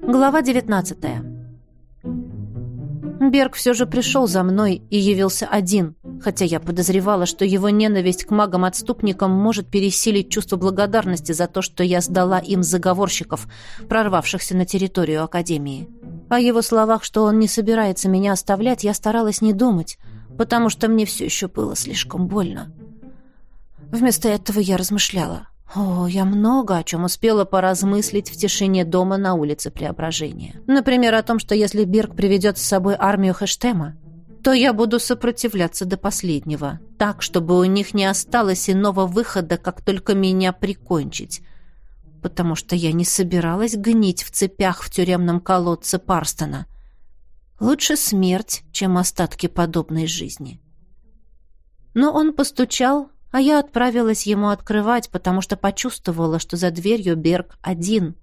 Глава 19 Берг все же пришел за мной и явился один, хотя я подозревала, что его ненависть к магам-отступникам может пересилить чувство благодарности за то, что я сдала им заговорщиков, прорвавшихся на территорию Академии. О его словах, что он не собирается меня оставлять, я старалась не думать, потому что мне все еще было слишком больно. Вместо этого я размышляла. О, я много о чем успела поразмыслить в тишине дома на улице Преображения. Например, о том, что если Берг приведет с собой армию Хэштема, то я буду сопротивляться до последнего, так, чтобы у них не осталось иного выхода, как только меня прикончить, потому что я не собиралась гнить в цепях в тюремном колодце Парстона. Лучше смерть, чем остатки подобной жизни. Но он постучал, а я отправилась ему открывать, потому что почувствовала, что за дверью Берг один.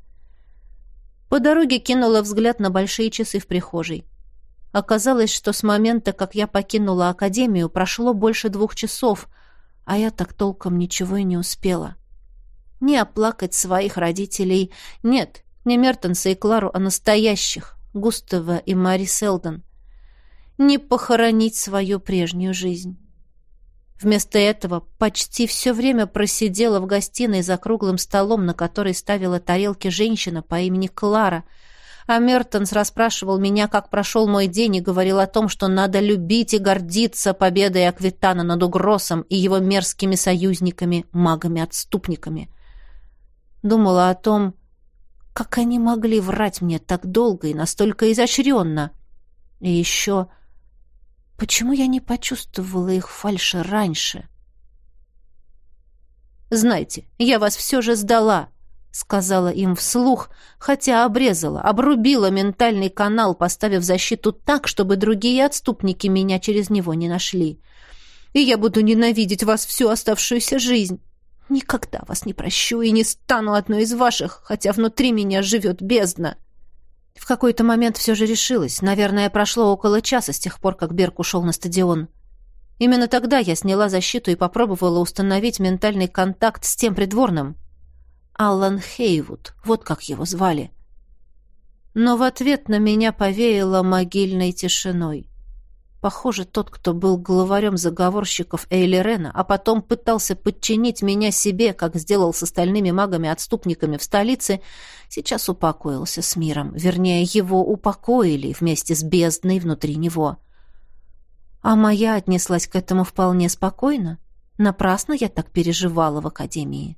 По дороге кинула взгляд на большие часы в прихожей. Оказалось, что с момента, как я покинула академию, прошло больше двух часов, а я так толком ничего и не успела. Не оплакать своих родителей. Нет, не Мертенса и Клару, а настоящих, Густава и Мари Селдон. Не похоронить свою прежнюю жизнь. Вместо этого почти все время просидела в гостиной за круглым столом, на который ставила тарелки женщина по имени Клара. А Мертонс расспрашивал меня, как прошел мой день, и говорил о том, что надо любить и гордиться победой Аквитана над Угросом и его мерзкими союзниками, магами-отступниками. Думала о том, как они могли врать мне так долго и настолько изощренно. И еще Почему я не почувствовала их фальши раньше? «Знаете, я вас все же сдала», — сказала им вслух, хотя обрезала, обрубила ментальный канал, поставив защиту так, чтобы другие отступники меня через него не нашли. «И я буду ненавидеть вас всю оставшуюся жизнь. Никогда вас не прощу и не стану одной из ваших, хотя внутри меня живет бездна». В какой-то момент все же решилась. Наверное, прошло около часа с тех пор, как Берг ушел на стадион. Именно тогда я сняла защиту и попробовала установить ментальный контакт с тем придворным. Аллан Хейвуд, вот как его звали. Но в ответ на меня повеяло могильной тишиной. Похоже, тот, кто был главарем заговорщиков Эйлерена, а потом пытался подчинить меня себе, как сделал с остальными магами-отступниками в столице, сейчас упокоился с миром. Вернее, его упокоили вместе с бездной внутри него. А моя отнеслась к этому вполне спокойно. Напрасно я так переживала в академии.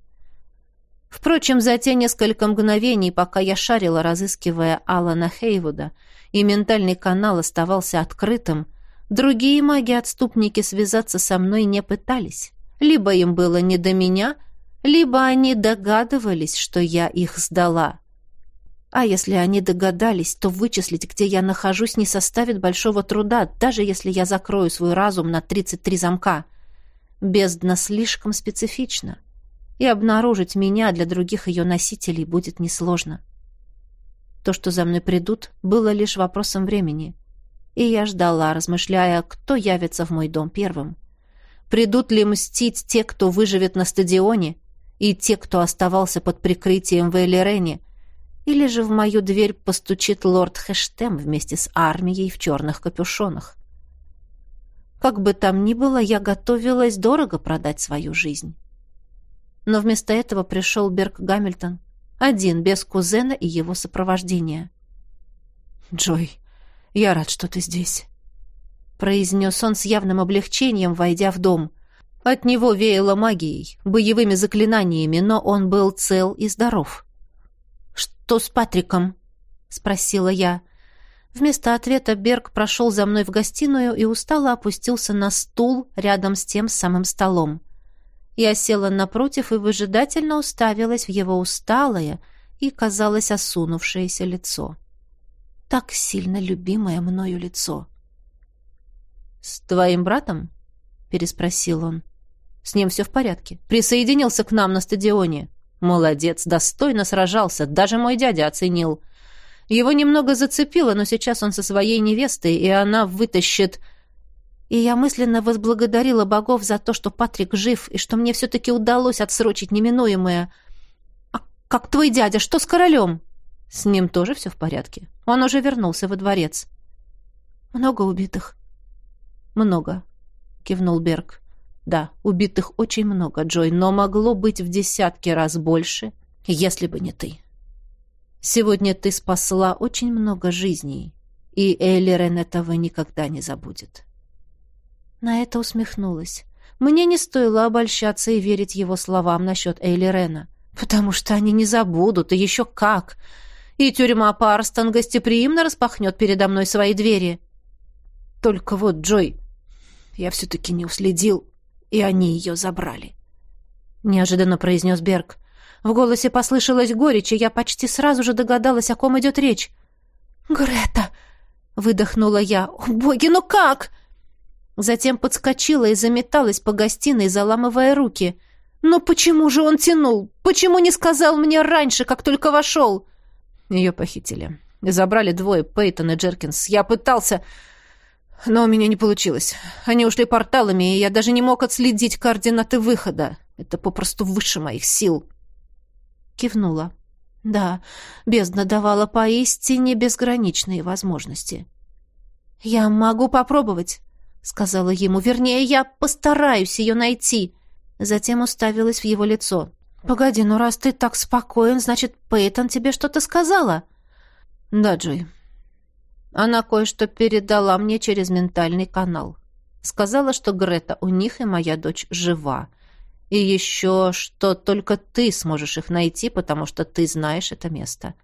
Впрочем, за те несколько мгновений, пока я шарила, разыскивая Алана Хейвуда, и ментальный канал оставался открытым, Другие маги-отступники связаться со мной не пытались. Либо им было не до меня, либо они догадывались, что я их сдала. А если они догадались, то вычислить, где я нахожусь, не составит большого труда, даже если я закрою свой разум на 33 замка. Бездна слишком специфична, и обнаружить меня для других ее носителей будет несложно. То, что за мной придут, было лишь вопросом времени. И я ждала, размышляя, кто явится в мой дом первым. Придут ли мстить те, кто выживет на стадионе, и те, кто оставался под прикрытием в Элирене, или же в мою дверь постучит лорд Хэштем вместе с армией в черных капюшонах. Как бы там ни было, я готовилась дорого продать свою жизнь. Но вместо этого пришел Берг Гамильтон, один, без кузена и его сопровождения. «Джой, я рад, что ты здесь», — произнес он с явным облегчением, войдя в дом. От него веяло магией, боевыми заклинаниями, но он был цел и здоров. «Что с Патриком?» — спросила я. Вместо ответа Берг прошел за мной в гостиную и устало опустился на стул рядом с тем самым столом. Я села напротив и выжидательно уставилась в его усталое и, казалось, осунувшееся лицо. — так сильно любимое мною лицо. «С твоим братом?» — переспросил он. «С ним все в порядке. Присоединился к нам на стадионе. Молодец, достойно сражался, даже мой дядя оценил. Его немного зацепило, но сейчас он со своей невестой, и она вытащит...» И я мысленно возблагодарила богов за то, что Патрик жив, и что мне все-таки удалось отсрочить неминуемое. «А Как твой дядя? Что с королем?» «С ним тоже все в порядке. Он уже вернулся во дворец». «Много убитых?» «Много», — кивнул Берг. «Да, убитых очень много, Джой, но могло быть в десятки раз больше, если бы не ты. Сегодня ты спасла очень много жизней, и Эйлерен этого никогда не забудет». На это усмехнулась. Мне не стоило обольщаться и верить его словам насчет Эйлерена, потому что они не забудут, и еще как. И тюрьма Парстон гостеприимно распахнет передо мной свои двери. Только вот, Джой, я все-таки не уследил, и они ее забрали. Неожиданно произнес Берг. В голосе послышалась горечь, и я почти сразу же догадалась, о ком идет речь. «Грета!» — выдохнула я. «О, боги, ну как?» Затем подскочила и заметалась по гостиной, заламывая руки. «Но почему же он тянул? Почему не сказал мне раньше, как только вошел?» Ее похитили. Забрали двое, Пейтон и Джеркинс. Я пытался, но у меня не получилось. Они ушли порталами, и я даже не мог отследить координаты выхода. Это попросту выше моих сил. Кивнула. Да, бездна давала поистине безграничные возможности. «Я могу попробовать», — сказала ему. «Вернее, я постараюсь ее найти». Затем уставилась в его лицо. «Погоди, ну раз ты так спокоен, значит, Пейтон тебе что-то сказала?» «Да, Джой. Она кое-что передала мне через ментальный канал. Сказала, что Грета у них и моя дочь жива. И еще, что только ты сможешь их найти, потому что ты знаешь это место.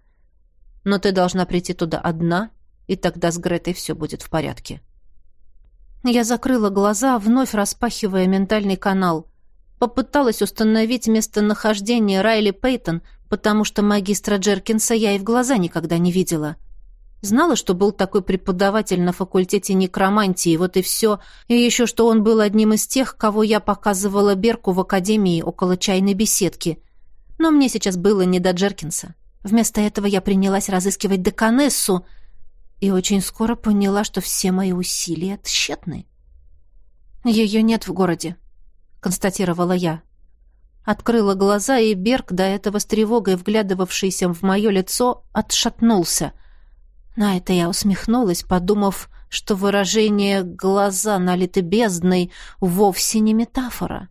Но ты должна прийти туда одна, и тогда с Гретой все будет в порядке». Я закрыла глаза, вновь распахивая ментальный канал. Попыталась установить местонахождение Райли Пейтон, потому что магистра Джеркинса я и в глаза никогда не видела. Знала, что был такой преподаватель на факультете некромантии, вот и все. И еще, что он был одним из тех, кого я показывала Берку в академии около чайной беседки. Но мне сейчас было не до Джеркинса. Вместо этого я принялась разыскивать деканессу — и очень скоро поняла, что все мои усилия тщетны. «Ее нет в городе», — констатировала я. Открыла глаза, и Берг, до этого с тревогой вглядывавшийся в мое лицо, отшатнулся. На это я усмехнулась, подумав, что выражение «глаза налиты бездной» вовсе не метафора.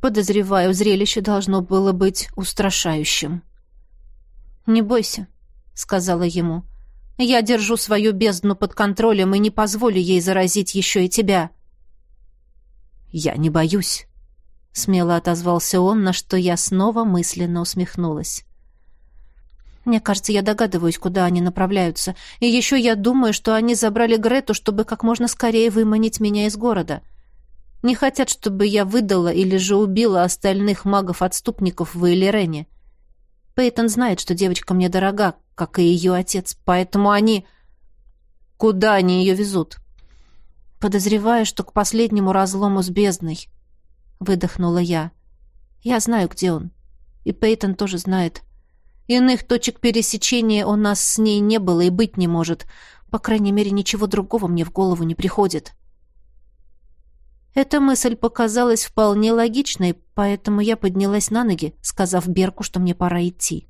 Подозреваю, зрелище должно было быть устрашающим. «Не бойся», — сказала ему. Я держу свою бездну под контролем и не позволю ей заразить еще и тебя». «Я не боюсь», — смело отозвался он, на что я снова мысленно усмехнулась. «Мне кажется, я догадываюсь, куда они направляются. И еще я думаю, что они забрали Грету, чтобы как можно скорее выманить меня из города. Не хотят, чтобы я выдала или же убила остальных магов-отступников в Эйлерене. Пейтон знает, что девочка мне дорога, как и ее отец, поэтому они... Куда они ее везут? Подозреваю, что к последнему разлому с бездной. Выдохнула я. Я знаю, где он. И Пейтон тоже знает. Иных точек пересечения у нас с ней не было и быть не может. По крайней мере, ничего другого мне в голову не приходит. Эта мысль показалась вполне логичной, поэтому я поднялась на ноги, сказав Берку, что мне пора идти.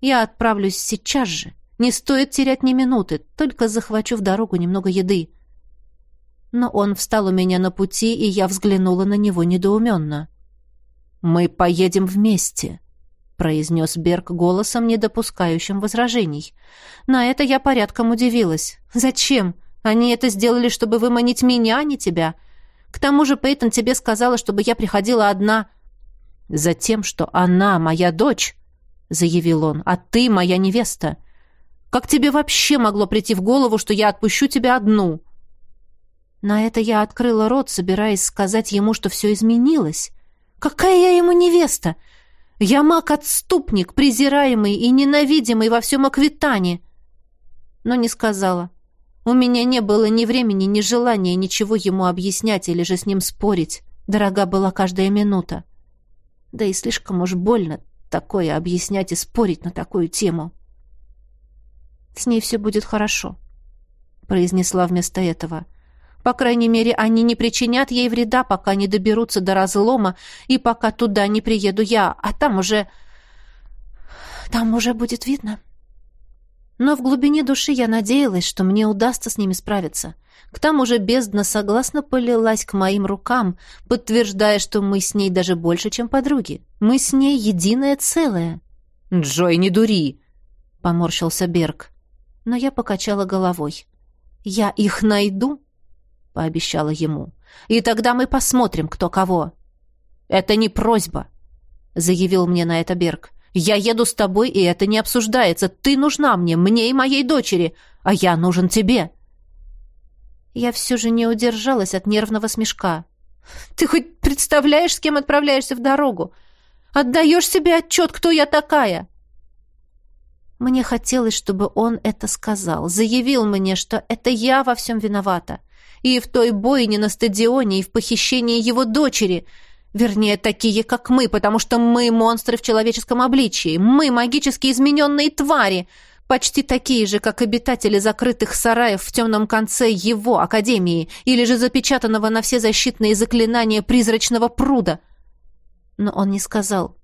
Я отправлюсь сейчас же. Не стоит терять ни минуты, только захвачу в дорогу немного еды. Но он встал у меня на пути, и я взглянула на него недоуменно. «Мы поедем вместе», — произнес Берг голосом, не допускающим возражений. На это я порядком удивилась. «Зачем? Они это сделали, чтобы выманить меня, а не тебя. К тому же Пейтон тебе сказала, чтобы я приходила одна». «Затем, что она моя дочь», — заявил он, — «а ты моя невеста. Как тебе вообще могло прийти в голову, что я отпущу тебя одну?» На это я открыла рот, собираясь сказать ему, что все изменилось. «Какая я ему невеста? Я маг-отступник, презираемый и ненавидимый во всем Аквитане!» Но не сказала. У меня не было ни времени, ни желания ничего ему объяснять или же с ним спорить. Дорога была каждая минута. Да и слишком уж больно такое объяснять и спорить на такую тему. «С ней все будет хорошо», — произнесла вместо этого. «По крайней мере, они не причинят ей вреда, пока не доберутся до разлома и пока туда не приеду я, а там уже...» там уже будет видно. Но в глубине души я надеялась, что мне удастся с ними справиться. К тому же бездна согласно полилась к моим рукам, подтверждая, что мы с ней даже больше, чем подруги. Мы с ней единое целое. «Джой, не дури!» — поморщился Берг. Но я покачала головой. «Я их найду?» — пообещала ему. «И тогда мы посмотрим, кто кого». «Это не просьба», — заявил мне на это Берг. Я еду с тобой, и это не обсуждается. Ты нужна мне, мне и моей дочери, а я нужен тебе». Я все же не удержалась от нервного смешка. «Ты хоть представляешь, с кем отправляешься в дорогу? Отдаешь себе отчет, кто я такая?» Мне хотелось, чтобы он это сказал, заявил мне, что это я во всем виновата. И в той бойне на стадионе, и в похищении его дочери — Вернее, такие, как мы, потому что мы монстры в человеческом обличии. Мы магически измененные твари, почти такие же, как обитатели закрытых сараев в темном конце его академии или же запечатанного на все защитные заклинания призрачного пруда. Но он не сказал.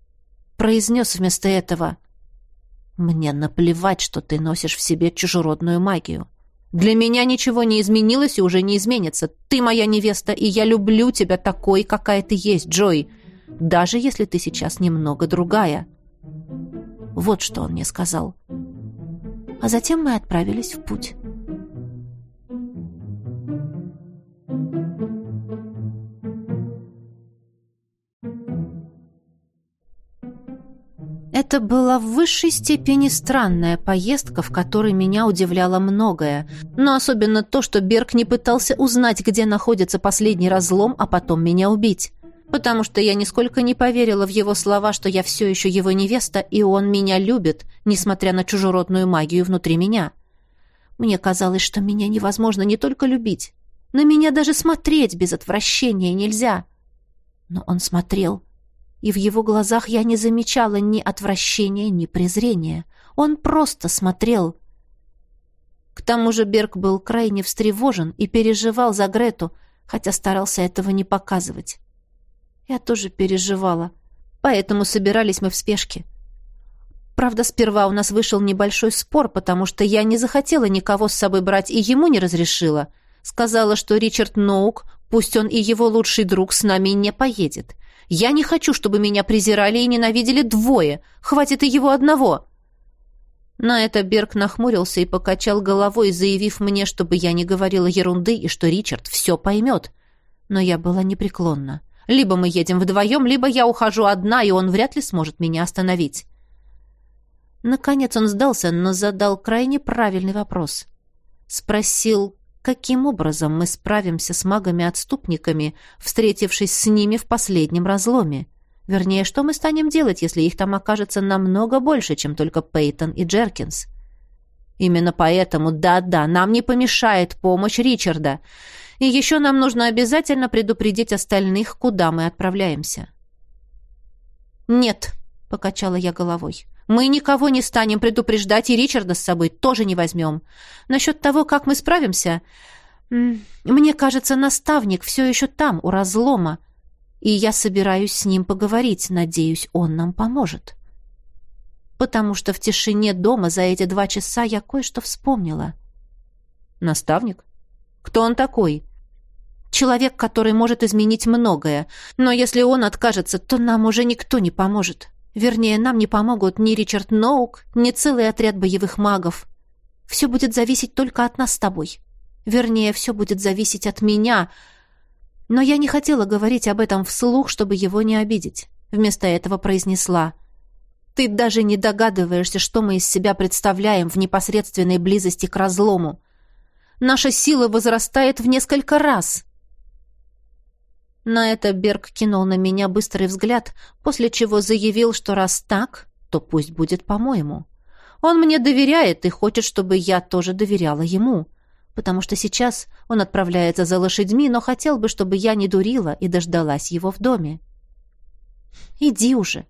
Произнес вместо этого. «Мне наплевать, что ты носишь в себе чужеродную магию. Для меня ничего не изменилось и уже не изменится. Ты моя невеста, и я люблю тебя такой, какая ты есть, Джой. Даже если ты сейчас немного другая. Вот что он мне сказал. А затем мы отправились в путь. Это была в высшей степени странная поездка, в которой меня удивляло многое, но особенно то, что Берг не пытался узнать, где находится последний разлом, а потом меня убить. Потому что я нисколько не поверила в его слова, что я все еще его невеста, и он меня любит, несмотря на чужеродную магию внутри меня. Мне казалось, что меня невозможно не только любить, на меня даже смотреть без отвращения нельзя. Но он смотрел и в его глазах я не замечала ни отвращения, ни презрения. Он просто смотрел. К тому же Берг был крайне встревожен и переживал за Грету, хотя старался этого не показывать. Я тоже переживала, поэтому собирались мы в спешке. Правда, сперва у нас вышел небольшой спор, потому что я не захотела никого с собой брать и ему не разрешила. Сказала, что Ричард Ноук, пусть он и его лучший друг, с нами не поедет. Я не хочу, чтобы меня презирали и ненавидели двое. Хватит и его одного. На это Берг нахмурился и покачал головой, заявив мне, чтобы я не говорила ерунды и что Ричард все поймет. Но я была непреклонна. Либо мы едем вдвоем, либо я ухожу одна, и он вряд ли сможет меня остановить. Наконец он сдался, но задал крайне правильный вопрос. Спросил, каким образом мы справимся с магами-отступниками, встретившись с ними в последнем разломе. Вернее, что мы станем делать, если их там окажется намного больше, чем только Пейтон и Джеркинс? Именно поэтому, да-да, нам не помешает помощь Ричарда. И еще нам нужно обязательно предупредить остальных, куда мы отправляемся. «Нет», — покачала я головой, мы никого не станем предупреждать, и Ричарда с собой тоже не возьмем. Насчет того, как мы справимся... Мне кажется, наставник все еще там, у разлома, и я собираюсь с ним поговорить. Надеюсь, он нам поможет. Потому что в тишине дома за эти два часа я кое-что вспомнила. Наставник? Кто он такой? Человек, который может изменить многое. Но если он откажется, то нам уже никто не поможет. Вернее, нам не помогут ни Ричард Ноук, ни целый отряд боевых магов. Все будет зависеть только от нас с тобой. Вернее, все будет зависеть от меня. Но я не хотела говорить об этом вслух, чтобы его не обидеть. Вместо этого произнесла. «Ты даже не догадываешься, что мы из себя представляем в непосредственной близости к разлому. Наша сила возрастает в несколько раз». На это Берг кинул на меня быстрый взгляд, после чего заявил, что раз так, то пусть будет по-моему. Он мне доверяет и хочет, чтобы я тоже доверяла ему, потому что сейчас он отправляется за лошадьми, но хотел бы, чтобы я не дурила и дождалась его в доме. «Иди уже»,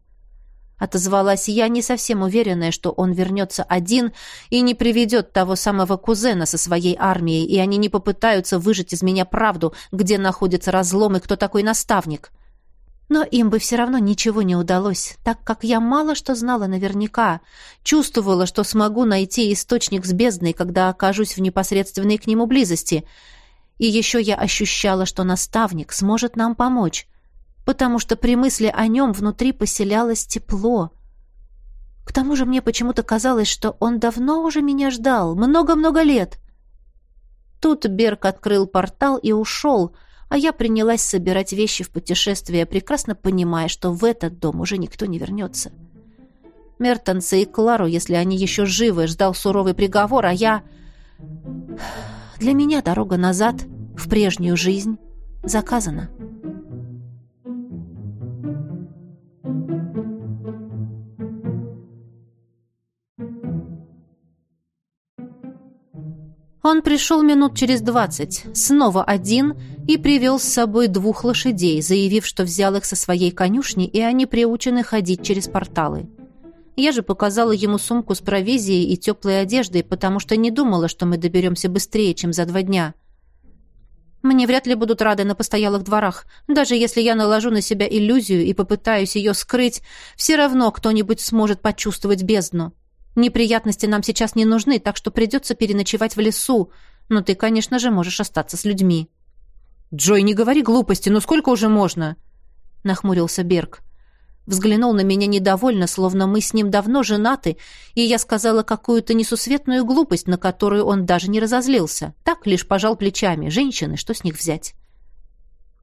Отозвалась я, не совсем уверенная, что он вернется один и не приведет того самого кузена со своей армией, и они не попытаются выжать из меня правду, где находится разлом и кто такой наставник. Но им бы все равно ничего не удалось, так как я мало что знала наверняка, чувствовала, что смогу найти источник с бездной, когда окажусь в непосредственной к нему близости. И еще я ощущала, что наставник сможет нам помочь, потому что при мысли о нем внутри поселялось тепло. К тому же мне почему-то казалось, что он давно уже меня ждал, много-много лет. Тут Берг открыл портал и ушел — а я принялась собирать вещи в путешествие, прекрасно понимая, что в этот дом уже никто не вернется. Мертенса и Клару, если они еще живы, ждал суровый приговор, а я... Для меня дорога назад, в прежнюю жизнь, заказана. Он пришел минут через двадцать, снова один, и привел с собой двух лошадей, заявив, что взял их со своей конюшни, и они приучены ходить через порталы. Я же показала ему сумку с провизией и теплой одеждой, потому что не думала, что мы доберемся быстрее, чем за два дня. Мне вряд ли будут рады на постоялых дворах. Даже если я наложу на себя иллюзию и попытаюсь ее скрыть, все равно кто-нибудь сможет почувствовать бездну. Неприятности нам сейчас не нужны, так что придется переночевать в лесу. Но ты, конечно же, можешь остаться с людьми». «Джой, не говори глупости, ну сколько уже можно?» Нахмурился Берг. Взглянул на меня недовольно, словно мы с ним давно женаты, и я сказала какую-то несусветную глупость, на которую он даже не разозлился. Так лишь пожал плечами. Женщины, что с них взять?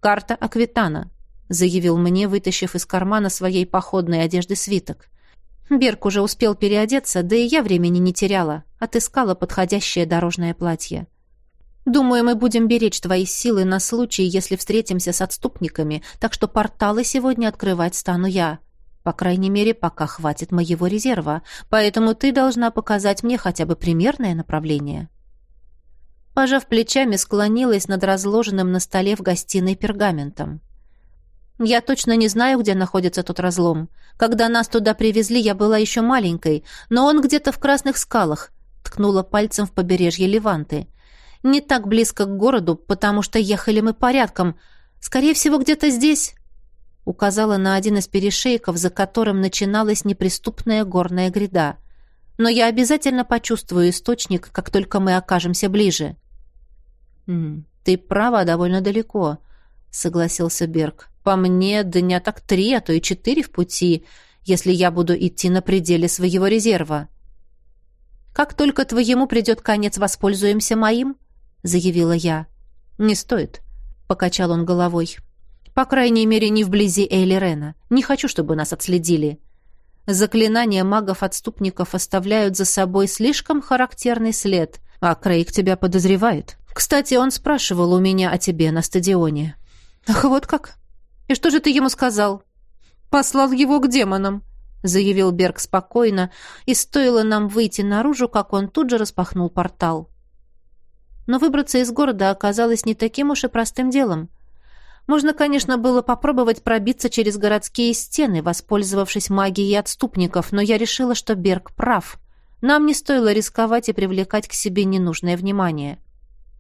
«Карта Аквитана», — заявил мне, вытащив из кармана своей походной одежды свиток. Берг уже успел переодеться, да и я времени не теряла. Отыскала подходящее дорожное платье. Думаю, мы будем беречь твои силы на случай, если встретимся с отступниками, так что порталы сегодня открывать стану я. По крайней мере, пока хватит моего резерва, поэтому ты должна показать мне хотя бы примерное направление». Пожав плечами, склонилась над разложенным на столе в гостиной пергаментом. Я точно не знаю, где находится тот разлом. Когда нас туда привезли, я была еще маленькой, но он где-то в красных скалах. Ткнула пальцем в побережье Леванты. Не так близко к городу, потому что ехали мы порядком. Скорее всего, где-то здесь. Указала на один из перешейков, за которым начиналась неприступная горная гряда. Но я обязательно почувствую источник, как только мы окажемся ближе. «Ты права довольно далеко», — согласился Берг. По мне, дня так три, а то и четыре в пути, если я буду идти на пределе своего резерва. «Как только твоему придет конец, воспользуемся моим», — заявила я. «Не стоит», — покачал он головой. «По крайней мере, не вблизи Эйлерена. Не хочу, чтобы нас отследили». Заклинания магов-отступников оставляют за собой слишком характерный след, а Крейг тебя подозревает. Кстати, он спрашивал у меня о тебе на стадионе. Ах, вот как? «И что же ты ему сказал?» «Послал его к демонам», — заявил Берг спокойно, и стоило нам выйти наружу, как он тут же распахнул портал. Но выбраться из города оказалось не таким уж и простым делом. Можно, конечно, было попробовать пробиться через городские стены, воспользовавшись магией отступников, но я решила, что Берг прав. Нам не стоило рисковать и привлекать к себе ненужное внимание.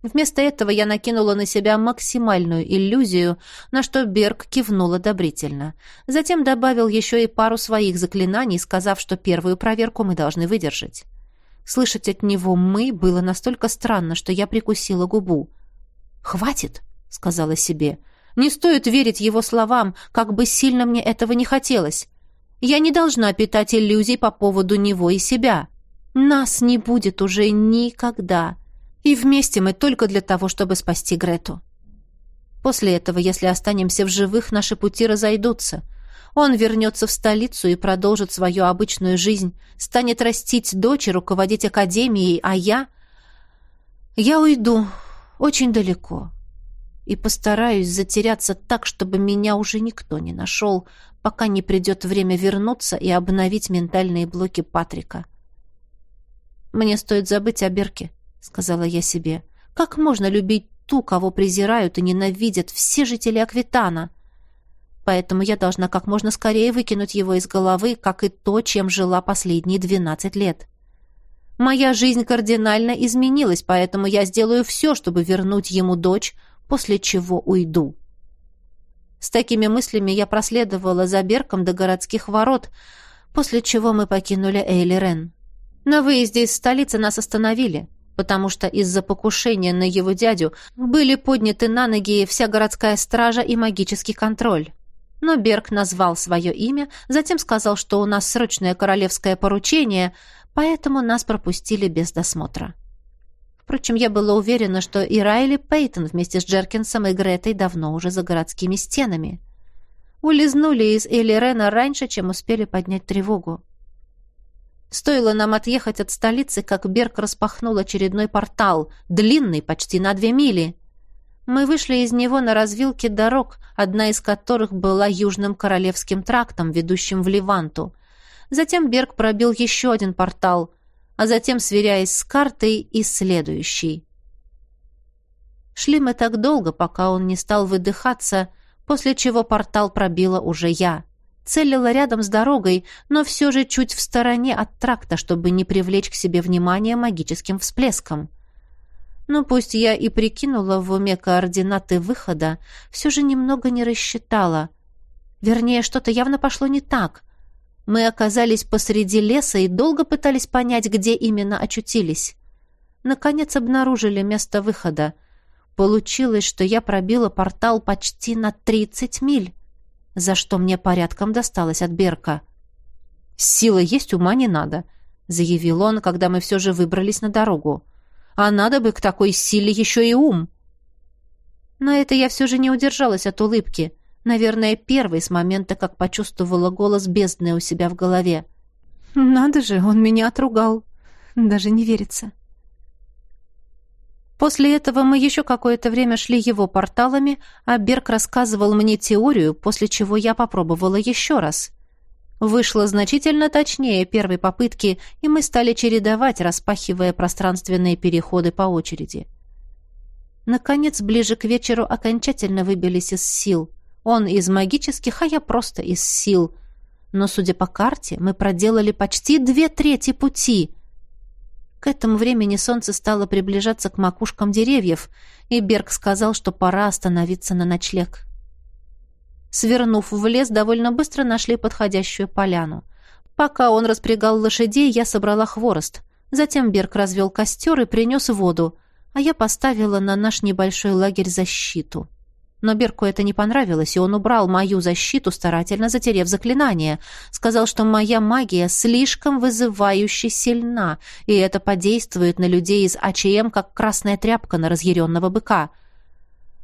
Вместо этого я накинула на себя максимальную иллюзию, на что Берг кивнул одобрительно. Затем добавил еще и пару своих заклинаний, сказав, что первую проверку мы должны выдержать. Слышать от него «мы» было настолько странно, что я прикусила губу. «Хватит», — сказала себе. «Не стоит верить его словам, как бы сильно мне этого не хотелось. Я не должна питать иллюзий по поводу него и себя. Нас не будет уже никогда». И вместе мы только для того, чтобы спасти Грету. После этого, если останемся в живых, наши пути разойдутся. Он вернется в столицу и продолжит свою обычную жизнь, станет растить дочь и руководить академией, а я... Я уйду очень далеко и постараюсь затеряться так, чтобы меня уже никто не нашел, пока не придет время вернуться и обновить ментальные блоки Патрика. Мне стоит забыть о Берке, — сказала я себе. «Как можно любить ту, кого презирают и ненавидят все жители Аквитана?» Поэтому я должна как можно скорее выкинуть его из головы, как и то, чем жила последние двенадцать лет. Моя жизнь кардинально изменилась, поэтому я сделаю все, чтобы вернуть ему дочь, после чего уйду. С такими мыслями я проследовала за Берком до городских ворот, после чего мы покинули Эйли Рен. На выезде из столицы нас остановили, потому что из-за покушения на его дядю были подняты на ноги вся городская стража и магический контроль. Но Берг назвал свое имя, затем сказал, что у нас срочное королевское поручение, поэтому нас пропустили без досмотра. Впрочем, я была уверена, что и Райли Пейтон вместе с Джеркинсом и Гретой давно уже за городскими стенами. Улизнули из Элирена раньше, чем успели поднять тревогу. Стоило нам отъехать от столицы, как Берг распахнул очередной портал, длинный, почти на две мили. Мы вышли из него на развилке дорог, одна из которых была Южным Королевским трактом, ведущим в Леванту. Затем Берг пробил еще один портал, а затем, сверяясь с картой, и следующий. Шли мы так долго, пока он не стал выдыхаться, после чего портал пробила уже я. Целила рядом с дорогой, но все же чуть в стороне от тракта, чтобы не привлечь к себе внимание магическим всплеском. Ну, пусть я и прикинула в уме координаты выхода, все же немного не рассчитала. Вернее, что-то явно пошло не так. Мы оказались посреди леса и долго пытались понять, где именно очутились. Наконец обнаружили место выхода. Получилось, что я пробила портал почти на 30 миль, за что мне порядком досталось от Берка. «Сила есть, ума не надо», — заявил он, когда мы все же выбрались на дорогу. «А надо бы к такой силе еще и ум». На это я все же не удержалась от улыбки. Наверное, первый с момента, как почувствовала голос бездны у себя в голове. «Надо же, он меня отругал. Даже не верится». После этого мы еще какое-то время шли его порталами, а Берг рассказывал мне теорию, после чего я попробовала еще раз. Вышло значительно точнее первой попытки, и мы стали чередовать, распахивая пространственные переходы по очереди. Наконец, ближе к вечеру окончательно выбились из сил. Он из магических, а я просто из сил. Но, судя по карте, мы проделали почти две трети пути. К этому времени солнце стало приближаться к макушкам деревьев, и Берг сказал, что пора остановиться на ночлег. Свернув в лес, довольно быстро нашли подходящую поляну. Пока он распрягал лошадей, я собрала хворост. Затем Берг развел костер и принес воду, а я поставила на наш небольшой лагерь защиту. Но Берку это не понравилось, и он убрал мою защиту, старательно затерев заклинание. Сказал, что моя магия слишком вызывающе сильна, и это подействует на людей из АЧМ, как красная тряпка на разъяренного быка.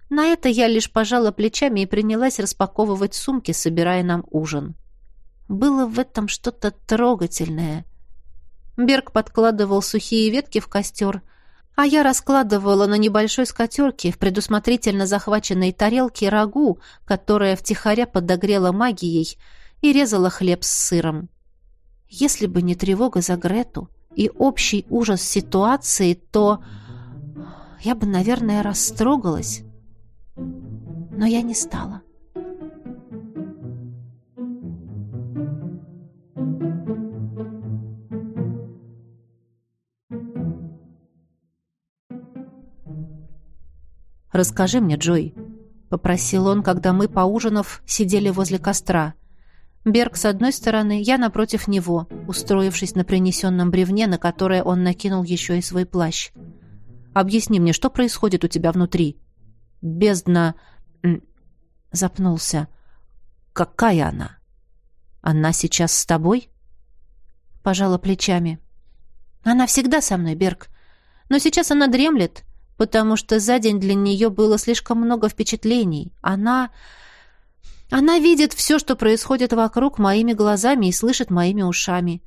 На это я лишь пожала плечами и принялась распаковывать сумки, собирая нам ужин. Было в этом что-то трогательное. Берг подкладывал сухие ветки в костер — а я раскладывала на небольшой скатерке в предусмотрительно захваченной тарелке рагу, которая втихаря подогрела магией, и резала хлеб с сыром. Если бы не тревога за Грету и общий ужас ситуации, то я бы, наверное, растрогалась. Но я не стала. «Расскажи мне, Джой», — попросил он, когда мы, поужинав, сидели возле костра. Берг с одной стороны, я напротив него, устроившись на принесенном бревне, на которое он накинул еще и свой плащ. «Объясни мне, что происходит у тебя внутри?» «Бездна...» Запнулся. «Какая она? Она сейчас с тобой?» Пожала плечами. «Она всегда со мной, Берг. Но сейчас она дремлет, потому что за день для нее было слишком много впечатлений. Она... Она видит все, что происходит вокруг моими глазами и слышит моими ушами.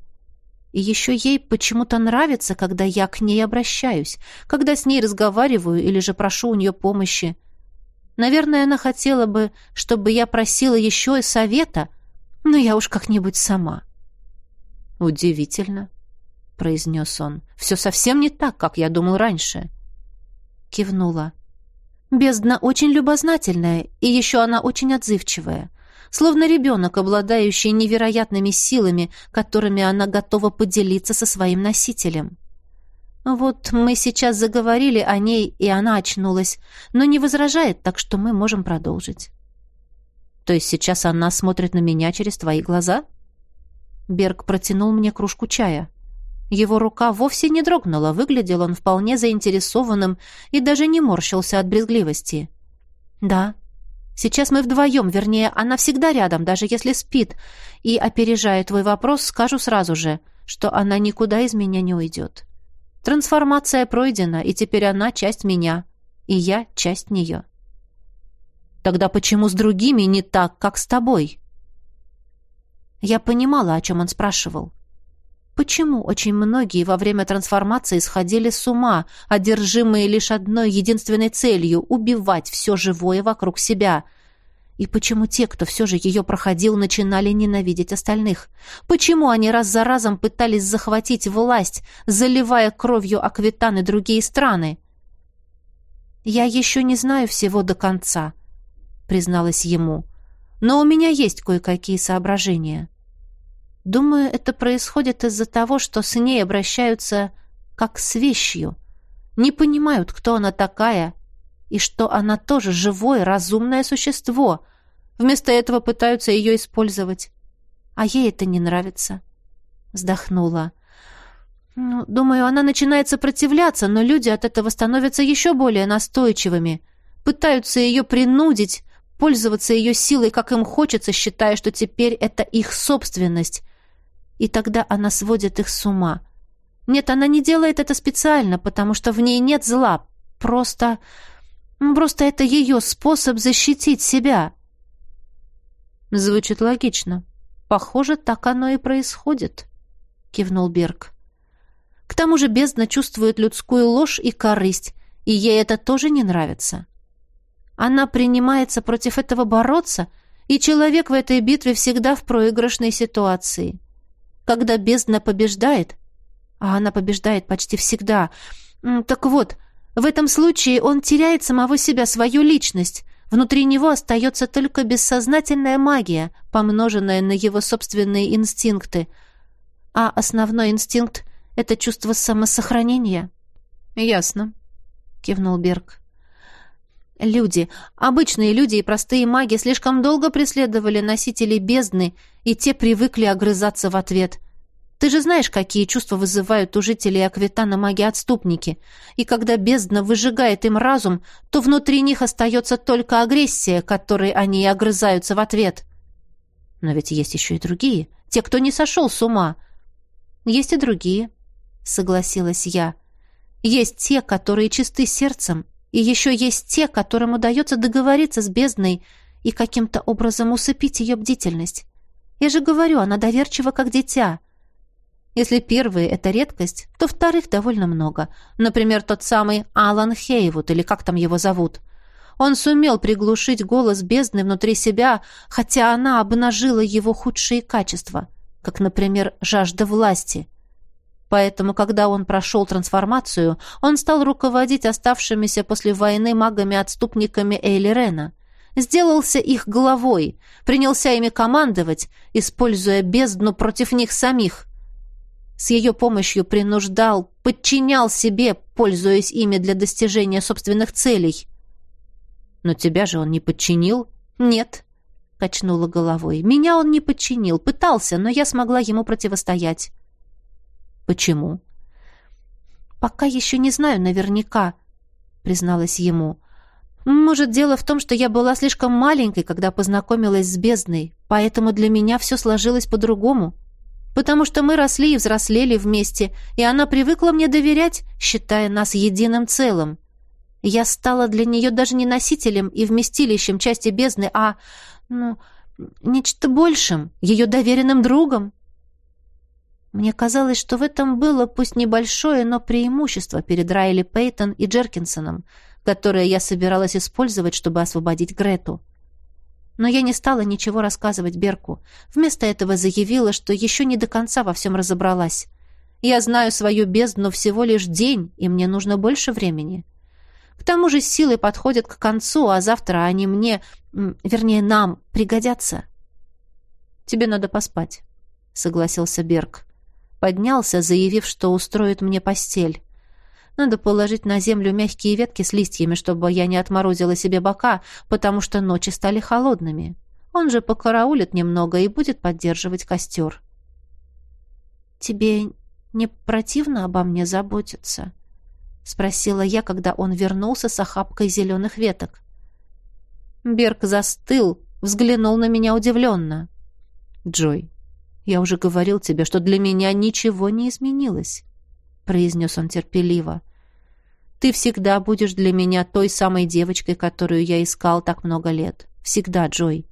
И еще ей почему-то нравится, когда я к ней обращаюсь, когда с ней разговариваю или же прошу у нее помощи. Наверное, она хотела бы, чтобы я просила еще и совета, но я уж как-нибудь сама. «Удивительно», — произнес он. «Все совсем не так, как я думал раньше». Кивнула. Бездна очень любознательная, и еще она очень отзывчивая. Словно ребенок, обладающий невероятными силами, которыми она готова поделиться со своим носителем. Вот мы сейчас заговорили о ней, и она очнулась, но не возражает, так что мы можем продолжить. То есть сейчас она смотрит на меня через твои глаза? Берг протянул мне кружку чая. Его рука вовсе не дрогнула, выглядел он вполне заинтересованным и даже не морщился от брезгливости. «Да. Сейчас мы вдвоем, вернее, она всегда рядом, даже если спит. И, опережая твой вопрос, скажу сразу же, что она никуда из меня не уйдет. Трансформация пройдена, и теперь она часть меня, и я часть нее». Тогда почему с другими не так, как с тобой? Я понимала, о чем он спрашивал. Почему очень многие во время трансформации сходили с ума, одержимые лишь одной единственной целью — убивать все живое вокруг себя? И почему те, кто все же ее проходил, начинали ненавидеть остальных? Почему они раз за разом пытались захватить власть, заливая кровью Аквитан и другие страны? Я еще не знаю всего до конца, призналась ему. Но у меня есть кое-какие соображения. Думаю, это происходит из-за того, что с ней обращаются как с вещью. Не понимают, кто она такая, и что она тоже живое, разумное существо. Вместо этого пытаются ее использовать. А ей это не нравится. Вздохнула. Ну, думаю, она начинает сопротивляться, но люди от этого становятся еще более настойчивыми. Пытаются ее принудить, пользоваться ее силой, как им хочется, считая, что теперь это их собственность. И тогда она сводит их с ума. Нет, она не делает это специально, потому что в ней нет зла. Просто... Просто это ее способ защитить себя. Звучит логично. Похоже, так оно и происходит, кивнул Берг. К тому же бездна чувствует людскую ложь и корысть, и ей это тоже не нравится. Она принимается против этого бороться, и человек в этой битве всегда в проигрышной ситуации. Когда бездна побеждает, а она побеждает почти всегда, так вот, в этом случае он теряет самого себя, свою личность. Внутри него остается только бессознательная магия, помноженная на его собственные инстинкты. А основной инстинкт — это чувство самосохранения. «Ясно», — кивнул Берг. Люди, обычные люди и простые маги слишком долго преследовали носителей бездны, и те привыкли огрызаться в ответ. Ты же знаешь, какие чувства вызывают у жителей Аквитана маги-отступники. И когда бездна выжигает им разум, то внутри них остается только агрессия, которой они и огрызаются в ответ. Но ведь есть еще и другие, те, кто не сошел с ума. Есть и другие, согласилась я. Есть те, которые чисты сердцем и еще есть те, которым удается договориться с бездной и каким-то образом усыпить ее бдительность. Я же говорю, она доверчива, как дитя. Если первые — это редкость, то вторых довольно много. Например, тот самый Алан Хейвуд, или как там его зовут. Он сумел приглушить голос бездны внутри себя, хотя она обнажила его худшие качества, как, например, жажда власти — Поэтому, когда он прошел трансформацию, он стал руководить оставшимися после войны магами-отступниками Эйлерена. Сделался их главой, принялся ими командовать, используя бездну против них самих. С ее помощью принуждал, подчинял себе, пользуясь ими для достижения собственных целей. «Но тебя же он не подчинил?» «Нет», — качнула головой. «Меня он не подчинил, пытался, но я смогла ему противостоять». «Почему?» «Пока еще не знаю наверняка», — призналась ему. «Может, дело в том, что я была слишком маленькой, когда познакомилась с бездной, поэтому для меня все сложилось по-другому. Потому что мы росли и взрослели вместе, и она привыкла мне доверять, считая нас единым целым. Я стала для нее даже не носителем и вместилищем части бездны, а, ну, нечто большим, ее доверенным другом. Мне казалось, что в этом было пусть небольшое, но преимущество перед Райли Пейтон и Джеркинсоном, которое я собиралась использовать, чтобы освободить Грету. Но я не стала ничего рассказывать Берку. Вместо этого заявила, что еще не до конца во всем разобралась. Я знаю свою бездну всего лишь день, и мне нужно больше времени. К тому же силы подходят к концу, а завтра они мне, вернее, нам пригодятся. «Тебе надо поспать», — согласился Берг. Поднялся, заявив, что устроит мне постель. Надо положить на землю мягкие ветки с листьями, чтобы я не отморозила себе бока, потому что ночи стали холодными. Он же покараулит немного и будет поддерживать костер. «Тебе не противно обо мне заботиться?» — спросила я, когда он вернулся с охапкой зеленых веток. Берг застыл, взглянул на меня удивленно. «Джой, я уже говорил тебе, что для меня ничего не изменилось», — произнес он терпеливо. «Ты всегда будешь для меня той самой девочкой, которую я искал так много лет. Всегда, Джой.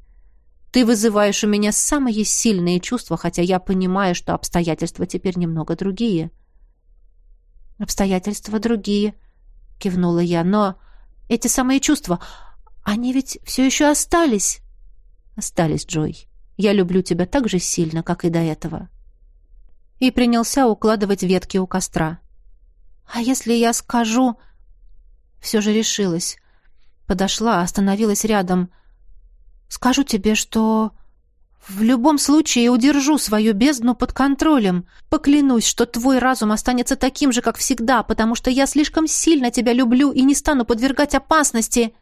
Ты вызываешь у меня самые сильные чувства, хотя я понимаю, что обстоятельства теперь немного другие». «Обстоятельства другие», — кивнула я, — «но эти самые чувства, они ведь все еще остались». «Остались, Джой. Я люблю тебя так же сильно, как и до этого». И принялся укладывать ветки у костра. «А если я скажу...» Все же решилась. Подошла, остановилась рядом. «Скажу тебе, что...» В любом случае удержу свою бездну под контролем. Поклянусь, что твой разум останется таким же, как всегда, потому что я слишком сильно тебя люблю и не стану подвергать опасности.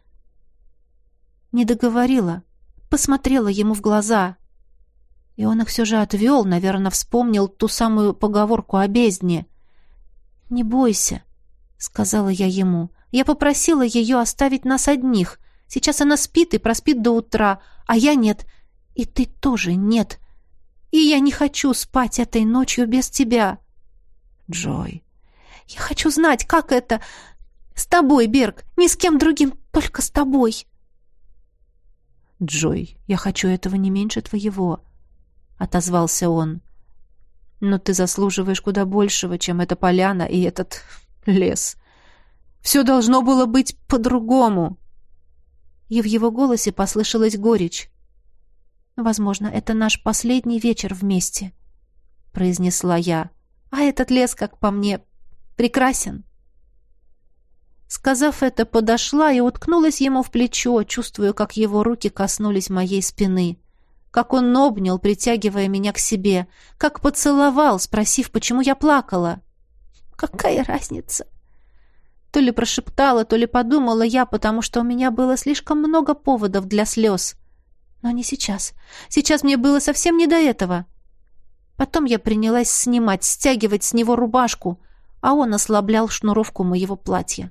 Не договорила, посмотрела ему в глаза. И он их все же отвел, наверное, вспомнил ту самую поговорку о бездне. «Не бойся», — сказала я ему. «Я попросила ее оставить нас одних. Сейчас она спит и проспит до утра, а я нет. И ты тоже нет. И я не хочу спать этой ночью без тебя». «Джой». «Я хочу знать, как это...» «С тобой, Берг, ни с кем другим, только с тобой». «Джой, я хочу этого не меньше твоего. — отозвался он. «Но ты заслуживаешь куда большего, чем эта поляна и этот лес. Все должно было быть по-другому». И в его голосе послышалась горечь. «Возможно, это наш последний вечер вместе», — произнесла я. «А этот лес, как по мне, прекрасен». Сказав это, подошла и уткнулась ему в плечо, чувствуя, как его руки коснулись моей спины как он обнял, притягивая меня к себе, как поцеловал, спросив, почему я плакала. «Какая разница?» То ли прошептала, то ли подумала я, потому что у меня было слишком много поводов для слез. Но не сейчас. Сейчас мне было совсем не до этого. Потом я принялась снимать, стягивать с него рубашку, а он ослаблял шнуровку моего платья.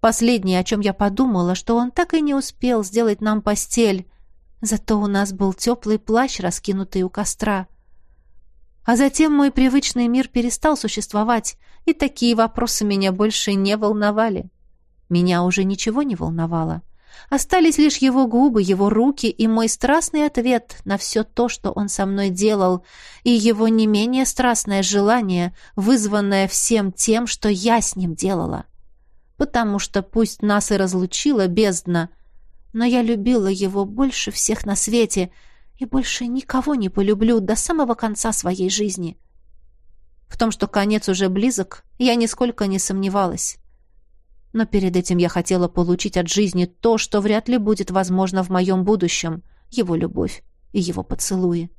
Последнее, о чем я подумала, что он так и не успел сделать нам постель, Зато у нас был теплый плащ, раскинутый у костра. А затем мой привычный мир перестал существовать, и такие вопросы меня больше не волновали. Меня уже ничего не волновало. Остались лишь его губы, его руки и мой страстный ответ на все то, что он со мной делал, и его не менее страстное желание, вызванное всем тем, что я с ним делала. Потому что пусть нас и разлучила бездна — но я любила его больше всех на свете и больше никого не полюблю до самого конца своей жизни. В том, что конец уже близок, я нисколько не сомневалась. Но перед этим я хотела получить от жизни то, что вряд ли будет возможно в моем будущем — его любовь и его поцелуи.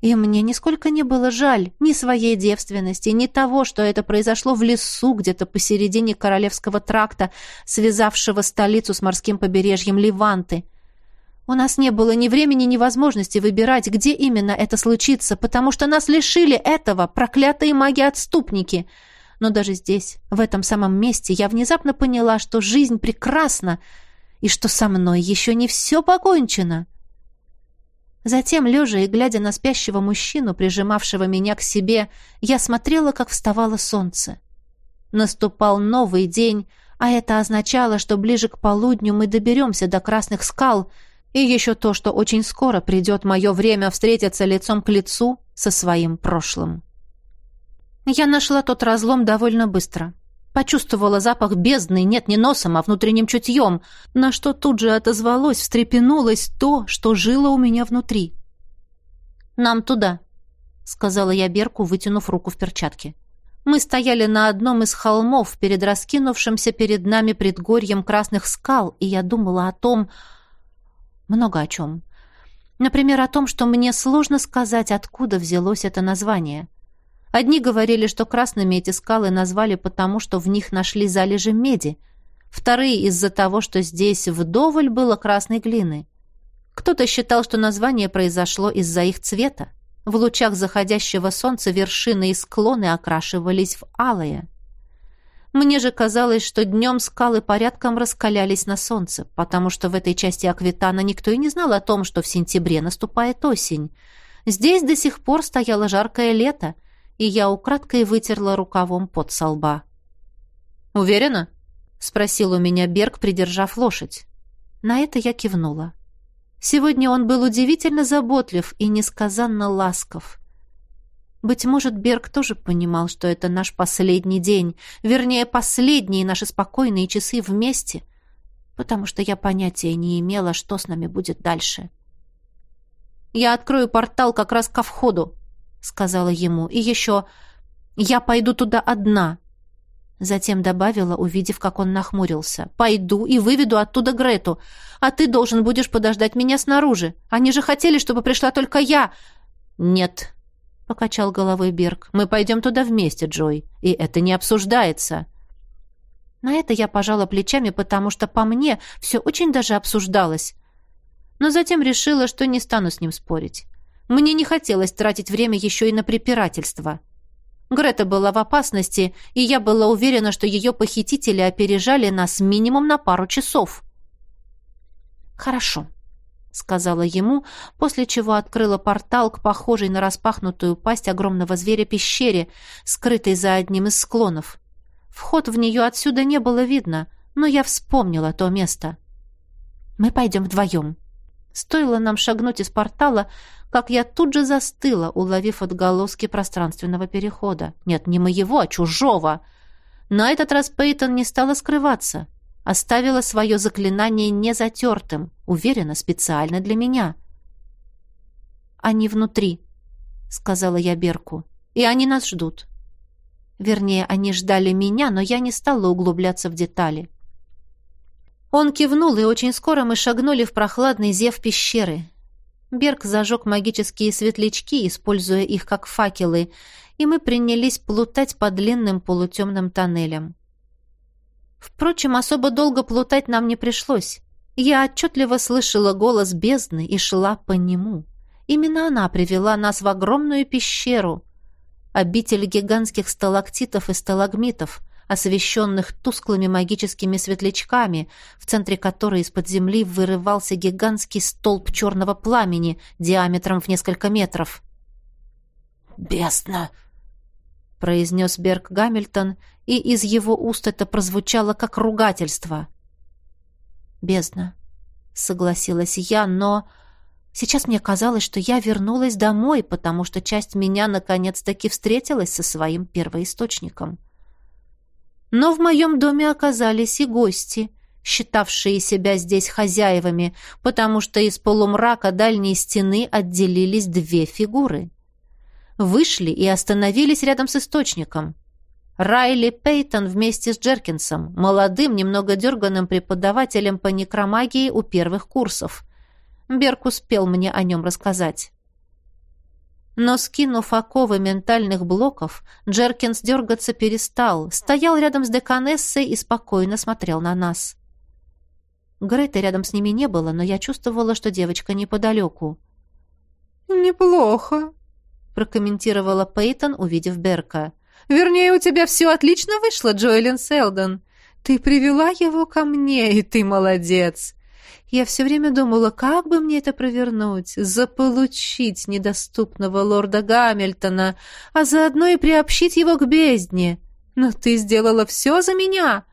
И мне нисколько не было жаль ни своей девственности, ни того, что это произошло в лесу где-то посередине Королевского тракта, связавшего столицу с морским побережьем Ливанты. У нас не было ни времени, ни возможности выбирать, где именно это случится, потому что нас лишили этого проклятые маги-отступники. Но даже здесь, в этом самом месте, я внезапно поняла, что жизнь прекрасна и что со мной еще не все покончено. Затем, лежа и глядя на спящего мужчину, прижимавшего меня к себе, я смотрела, как вставало солнце. Наступал новый день, а это означало, что ближе к полудню мы доберемся до Красных скал, и еще то, что очень скоро придет мое время встретиться лицом к лицу со своим прошлым. Я нашла тот разлом довольно быстро. Почувствовала запах бездны, нет, не носом, а внутренним чутьем, на что тут же отозвалось, встрепенулось то, что жило у меня внутри. «Нам туда», — сказала я Берку, вытянув руку в перчатке. Мы стояли на одном из холмов перед раскинувшимся перед нами предгорьем красных скал, и я думала о том... Много о чем. Например, о том, что мне сложно сказать, откуда взялось это название — Одни говорили, что красными эти скалы назвали потому, что в них нашли залежи меди, вторые из-за того, что здесь вдоволь было красной глины. Кто-то считал, что название произошло из-за их цвета. В лучах заходящего солнца вершины и склоны окрашивались в алое. Мне же казалось, что днем скалы порядком раскалялись на солнце, потому что в этой части Аквитана никто и не знал о том, что в сентябре наступает осень. Здесь до сих пор стояло жаркое лето, и я украдкой вытерла рукавом под со лба. «Уверена?» — спросил у меня Берг, придержав лошадь. На это я кивнула. Сегодня он был удивительно заботлив и несказанно ласков. Быть может, Берг тоже понимал, что это наш последний день, вернее, последние наши спокойные часы вместе, потому что я понятия не имела, что с нами будет дальше. «Я открою портал как раз ко входу», — сказала ему, — «и еще я пойду туда одна». Затем добавила, увидев, как он нахмурился. «Пойду и выведу оттуда Грету. А ты должен будешь подождать меня снаружи. Они же хотели, чтобы пришла только я». «Нет», — покачал головой Берг. «Мы пойдем туда вместе, Джой. И это не обсуждается». На это я пожала плечами, потому что по мне все очень даже обсуждалось. Но затем решила, что не стану с ним спорить. Мне не хотелось тратить время еще и на препирательство. Грета была в опасности, и я была уверена, что ее похитители опережали нас минимум на пару часов. «Хорошо», — сказала ему, после чего открыла портал к похожей на распахнутую пасть огромного зверя пещере, скрытой за одним из склонов. Вход в нее отсюда не было видно, но я вспомнила то место. «Мы пойдем вдвоем». Стоило нам шагнуть из портала, как я тут же застыла, уловив отголоски пространственного перехода. Нет, не моего, а чужого. На этот раз Пейтон не стала скрываться. Оставила свое заклинание незатертым, уверена, специально для меня. «Они внутри», — сказала я Берку, — «и они нас ждут». Вернее, они ждали меня, но я не стала углубляться в детали. Он кивнул, и очень скоро мы шагнули в прохладный зев пещеры. Берг зажег магические светлячки, используя их как факелы, и мы принялись плутать по длинным полутемным тоннелям. Впрочем, особо долго плутать нам не пришлось. Я отчетливо слышала голос бездны и шла по нему. Именно она привела нас в огромную пещеру, обитель гигантских сталактитов и сталагмитов, освещенных тусклыми магическими светлячками, в центре которой из-под земли вырывался гигантский столб черного пламени диаметром в несколько метров. «Бестно!» — произнес Берг Гамильтон, и из его уст это прозвучало как ругательство. «Бездна», — согласилась я, но... Сейчас мне казалось, что я вернулась домой, потому что часть меня наконец-таки встретилась со своим первоисточником. — но в моем доме оказались и гости, считавшие себя здесь хозяевами, потому что из полумрака дальней стены отделились две фигуры. Вышли и остановились рядом с источником. Райли Пейтон вместе с Джеркинсом, молодым, немного дерганным преподавателем по некромагии у первых курсов. Берк успел мне о нем рассказать. Но, скинув оковы ментальных блоков, Джеркинс дергаться перестал, стоял рядом с деканессой и спокойно смотрел на нас. Греты рядом с ними не было, но я чувствовала, что девочка неподалеку. «Неплохо», — прокомментировала Пейтон, увидев Берка. «Вернее, у тебя все отлично вышло, Джоэлин Селдон. Ты привела его ко мне, и ты молодец. Я все время думала, как бы мне это провернуть, заполучить недоступного лорда Гамильтона, а заодно и приобщить его к бездне. Но ты сделала все за меня.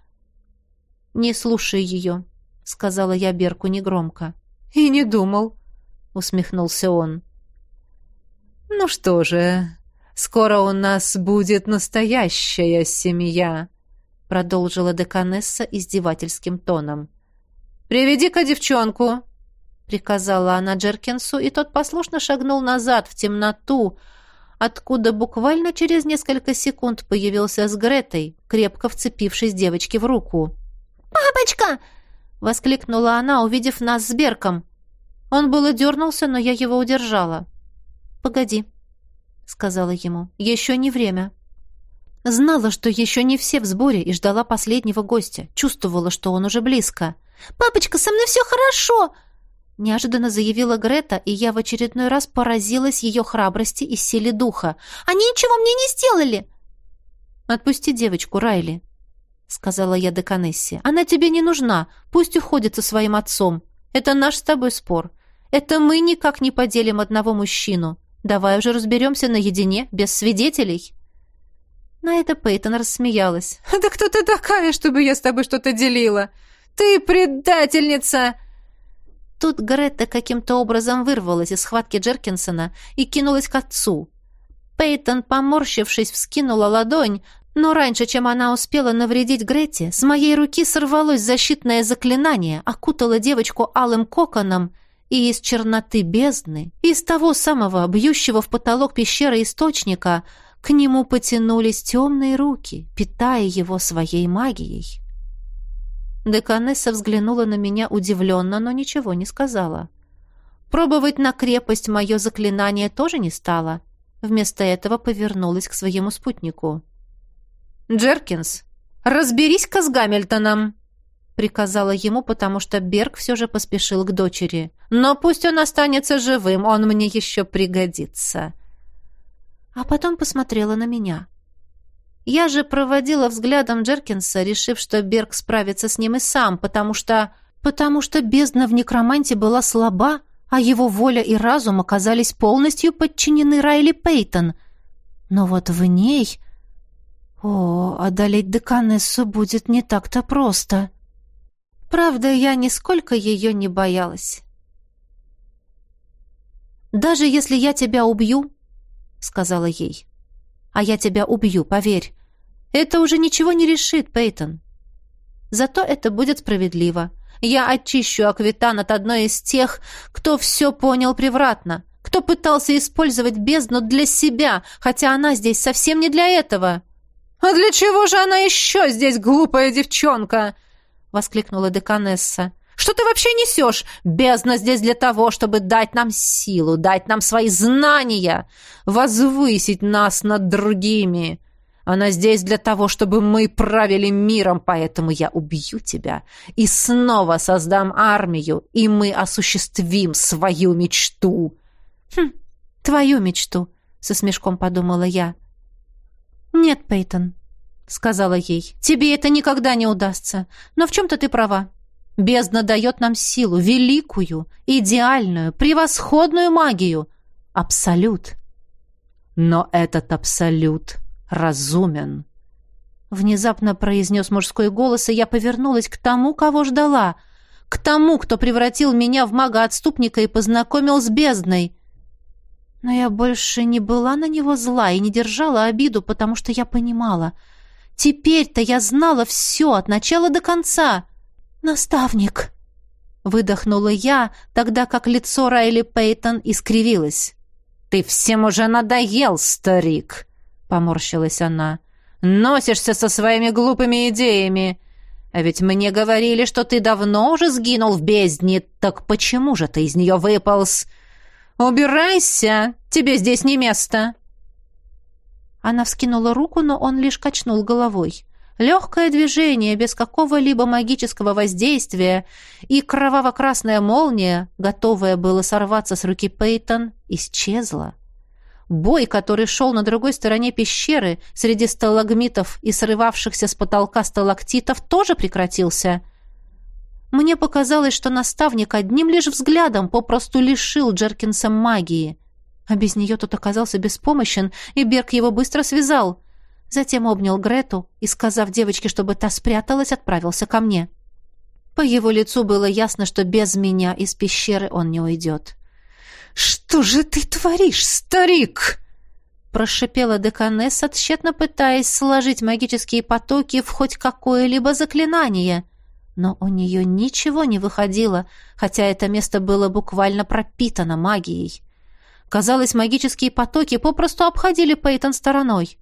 Не слушай ее, сказала я Берку негромко. И не думал, усмехнулся он. Ну что же, скоро у нас будет настоящая семья, продолжила деканесса издевательским тоном. «Приведи-ка девчонку!» — приказала она Джеркинсу, и тот послушно шагнул назад в темноту, откуда буквально через несколько секунд появился с Гретой, крепко вцепившись девочке в руку. «Папочка!» — воскликнула она, увидев нас с Берком. Он было дернулся, но я его удержала. «Погоди», — сказала ему, — «еще не время». Знала, что еще не все в сборе, и ждала последнего гостя. Чувствовала, что он уже близко. — «Папочка, со мной все хорошо!» Неожиданно заявила Грета, и я в очередной раз поразилась ее храбрости и силе духа. «Они ничего мне не сделали!» «Отпусти девочку, Райли», — сказала я Деканессе. «Она тебе не нужна. Пусть уходит со своим отцом. Это наш с тобой спор. Это мы никак не поделим одного мужчину. Давай уже разберемся наедине, без свидетелей». На это Пейтон рассмеялась. «Да кто ты такая, чтобы я с тобой что-то делила? Ты предательница!» Тут Гретта каким-то образом вырвалась из схватки Джеркинсона и кинулась к отцу. Пейтон, поморщившись, вскинула ладонь, но раньше, чем она успела навредить Гретте, с моей руки сорвалось защитное заклинание, окутало девочку алым коконом, и из черноты бездны, из того самого бьющего в потолок пещеры источника, к нему потянулись темные руки, питая его своей магией. Деканесса взглянула на меня удивленно, но ничего не сказала. Пробовать на крепость мое заклинание тоже не стала. Вместо этого повернулась к своему спутнику. «Джеркинс, разберись-ка с Гамильтоном!» приказала ему, потому что Берг все же поспешил к дочери. «Но пусть он останется живым, он мне еще пригодится!» А потом посмотрела на меня. Я же проводила взглядом Джеркинса, решив, что Берг справится с ним и сам, потому что... потому что бездна в некроманте была слаба, а его воля и разум оказались полностью подчинены Райли Пейтон. Но вот в ней... О, одолеть Деканессу будет не так-то просто. Правда, я нисколько ее не боялась. «Даже если я тебя убью», — сказала ей, — «а я тебя убью, поверь, это уже ничего не решит, Пейтон. Зато это будет справедливо. Я очищу Аквитан от одной из тех, кто все понял превратно, кто пытался использовать бездну для себя, хотя она здесь совсем не для этого. «А для чего же она еще здесь, глупая девчонка?» — воскликнула деканесса. «Что ты вообще несешь? Бездна здесь для того, чтобы дать нам силу, дать нам свои знания, возвысить нас над другими. Она здесь для того, чтобы мы правили миром, поэтому я убью тебя и снова создам армию, и мы осуществим свою мечту». «Хм, твою мечту», — со смешком подумала я. «Нет, Пейтон», — сказала ей, — «тебе это никогда не удастся. Но в чем-то ты права. Бездна дает нам силу, великую, идеальную, превосходную магию. Абсолют». «Но этот абсолют разумен», — внезапно произнес мужской голос, и я повернулась к тому, кого ждала, к тому, кто превратил меня в мага-отступника и познакомил с бездной. Но я больше не была на него зла и не держала обиду, потому что я понимала. Теперь-то я знала все от начала до конца. «Наставник!» — выдохнула я, тогда как лицо Райли Пейтон искривилось. «Ты всем уже надоел, старик!» — поморщилась она. «Носишься со своими глупыми идеями. А ведь мне говорили, что ты давно уже сгинул в бездне. Так почему же ты из нее выполз? Убирайся! Тебе здесь не место!» Она вскинула руку, но он лишь качнул головой. Легкое движение, без какого-либо магического воздействия, и кроваво-красная молния, готовая была сорваться с руки Пейтон, исчезла. Бой, который шел на другой стороне пещеры, среди сталагмитов и срывавшихся с потолка сталактитов, тоже прекратился. Мне показалось, что наставник одним лишь взглядом попросту лишил Джеркинса магии. А без нее тот оказался беспомощен, и Берг его быстро связал. Затем обнял Грету и, сказав девочке, чтобы та спряталась, отправился ко мне. По его лицу было ясно, что без меня из пещеры он не уйдет. «Что же ты творишь, старик?» прошипела Деканесса, тщетно пытаясь сложить магические потоки в хоть какое-либо заклинание. Но у нее ничего не выходило, хотя это место было буквально пропитано магией. Казалось, магические потоки попросту обходили Пейтон стороной.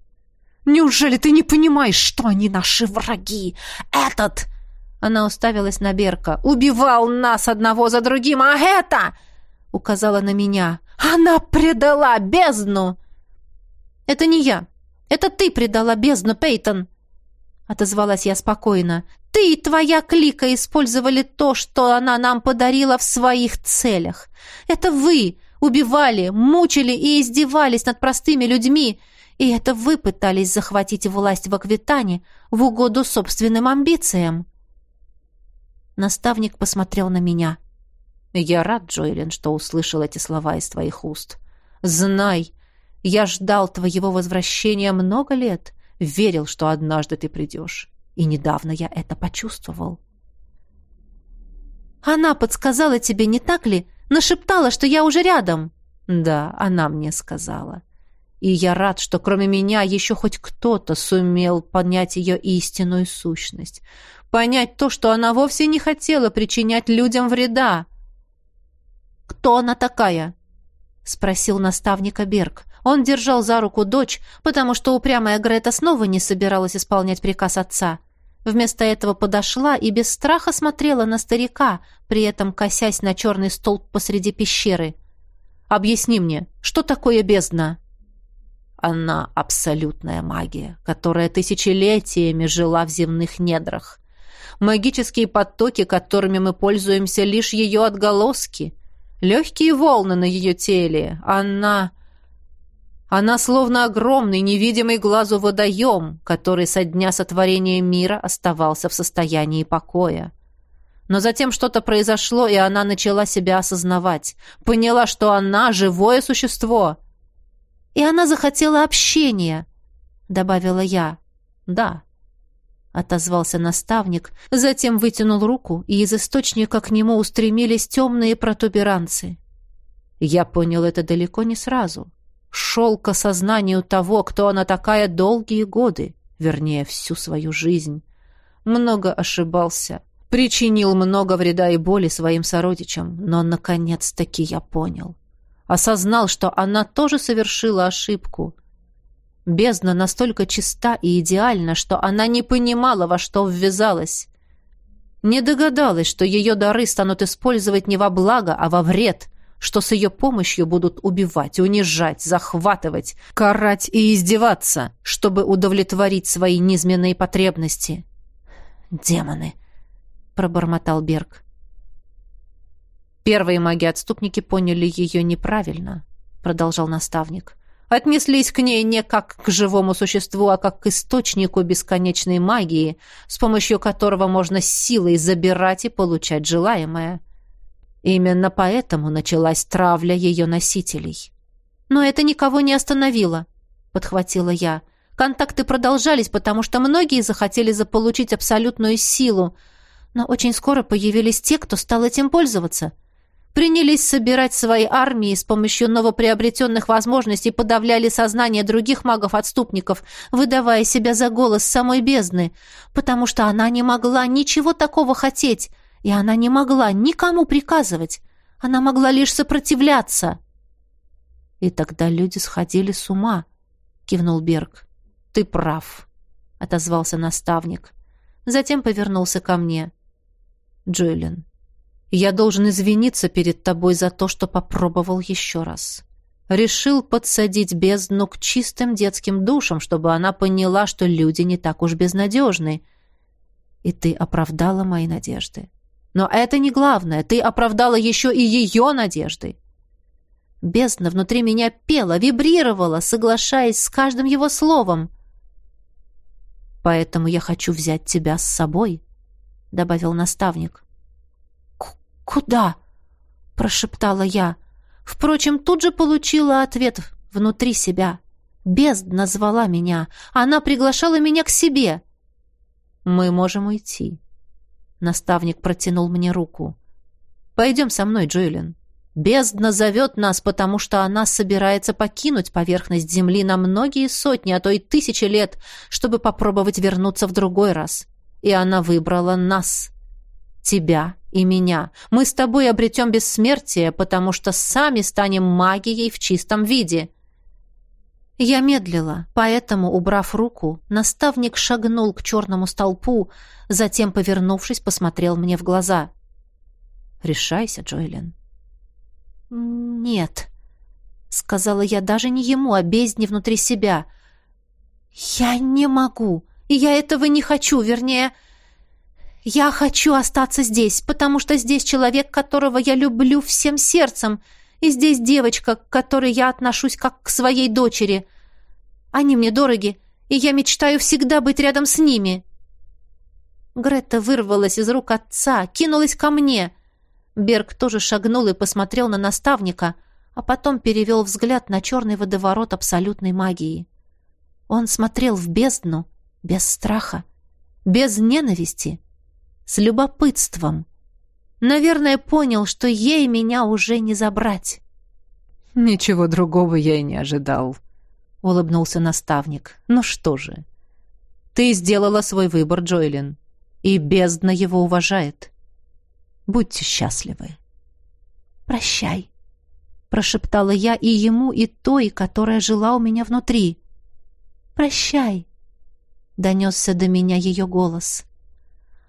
«Неужели ты не понимаешь, что они наши враги? Этот...» Она уставилась на Берка. «Убивал нас одного за другим, а это...» указала на меня. «Она предала бездну!» «Это не я. Это ты предала бездну, Пейтон!» — отозвалась я спокойно. «Ты и твоя клика использовали то, что она нам подарила в своих целях. Это вы убивали, мучили и издевались над простыми людьми, и это вы пытались захватить власть в Аквитане в угоду собственным амбициям». Наставник посмотрел на меня. «Я рад, Джоэлин, что услышал эти слова из твоих уст. Знай, я ждал твоего возвращения много лет» верил, что однажды ты придешь. И недавно я это почувствовал. Она подсказала тебе, не так ли? Нашептала, что я уже рядом. Да, она мне сказала. И я рад, что кроме меня еще хоть кто-то сумел понять ее истинную сущность. Понять то, что она вовсе не хотела причинять людям вреда. «Кто она такая?» — спросил наставника Берг. Он держал за руку дочь, потому что упрямая Грета снова не собиралась исполнять приказ отца. Вместо этого подошла и без страха смотрела на старика, при этом косясь на черный столб посреди пещеры. «Объясни мне, что такое бездна?» «Она абсолютная магия, которая тысячелетиями жила в земных недрах. Магические потоки, которыми мы пользуемся, лишь ее отголоски. Легкие волны на ее теле. Она...» Она словно огромный, невидимый глазу водоем, который со дня сотворения мира оставался в состоянии покоя. Но затем что-то произошло, и она начала себя осознавать. Поняла, что она живое существо. «И она захотела общения», — добавила я. «Да», — отозвался наставник, затем вытянул руку, и из источника к нему устремились темные протуберанцы. Я понял это далеко не сразу шел к осознанию того, кто она такая долгие годы, вернее, всю свою жизнь. Много ошибался, причинил много вреда и боли своим сородичам, но, наконец-таки, я понял. Осознал, что она тоже совершила ошибку. Бездна настолько чиста и идеальна, что она не понимала, во что ввязалась. Не догадалась, что ее дары станут использовать не во благо, а во вред, что с ее помощью будут убивать, унижать, захватывать, карать и издеваться, чтобы удовлетворить свои низменные потребности. «Демоны!» — пробормотал Берг. «Первые маги-отступники поняли ее неправильно», — продолжал наставник. «Отнеслись к ней не как к живому существу, а как к источнику бесконечной магии, с помощью которого можно силой забирать и получать желаемое». Именно поэтому началась травля ее носителей. «Но это никого не остановило», — подхватила я. «Контакты продолжались, потому что многие захотели заполучить абсолютную силу, но очень скоро появились те, кто стал этим пользоваться. Принялись собирать свои армии с помощью новоприобретенных возможностей подавляли сознание других магов-отступников, выдавая себя за голос самой бездны, потому что она не могла ничего такого хотеть, и она не могла никому приказывать. Она могла лишь сопротивляться. И тогда люди сходили с ума, кивнул Берг. Ты прав, отозвался наставник. Затем повернулся ко мне. Джоэлин, я должен извиниться перед тобой за то, что попробовал еще раз. Решил подсадить бездну к чистым детским душам, чтобы она поняла, что люди не так уж безнадежны. И ты оправдала мои надежды. Но это не главное. Ты оправдала еще и ее надежды. Бездна внутри меня пела, вибрировала, соглашаясь с каждым его словом. «Поэтому я хочу взять тебя с собой», — добавил наставник. «Куда?» — прошептала я. Впрочем, тут же получила ответ внутри себя. Бездна звала меня. Она приглашала меня к себе. «Мы можем уйти», Наставник протянул мне руку. «Пойдем со мной, Джоэлин. Бездна зовет нас, потому что она собирается покинуть поверхность Земли на многие сотни, а то и тысячи лет, чтобы попробовать вернуться в другой раз. И она выбрала нас. Тебя и меня. Мы с тобой обретем бессмертие, потому что сами станем магией в чистом виде». Я медлила, поэтому, убрав руку, наставник шагнул к черному столпу, затем, повернувшись, посмотрел мне в глаза. «Решайся, Джоэлин». «Нет», — сказала я даже не ему, а бездне внутри себя. «Я не могу. И я этого не хочу, вернее, я хочу остаться здесь, потому что здесь человек, которого я люблю всем сердцем, и здесь девочка, к которой я отношусь как к своей дочери. Они мне дороги, и я мечтаю всегда быть рядом с ними. Грета вырвалась из рук отца, кинулась ко мне. Берг тоже шагнул и посмотрел на наставника, а потом перевел взгляд на черный водоворот абсолютной магии. Он смотрел в бездну, без страха, без ненависти, с любопытством. Наверное, понял, что ей меня уже не забрать. «Ничего другого я и не ожидал», — улыбнулся наставник. «Ну что же, ты сделала свой выбор, Джоэлин, и бездна его уважает. Будьте счастливы». «Прощай», — прошептала я и ему, и той, которая жила у меня внутри. «Прощай», — донесся до меня ее голос.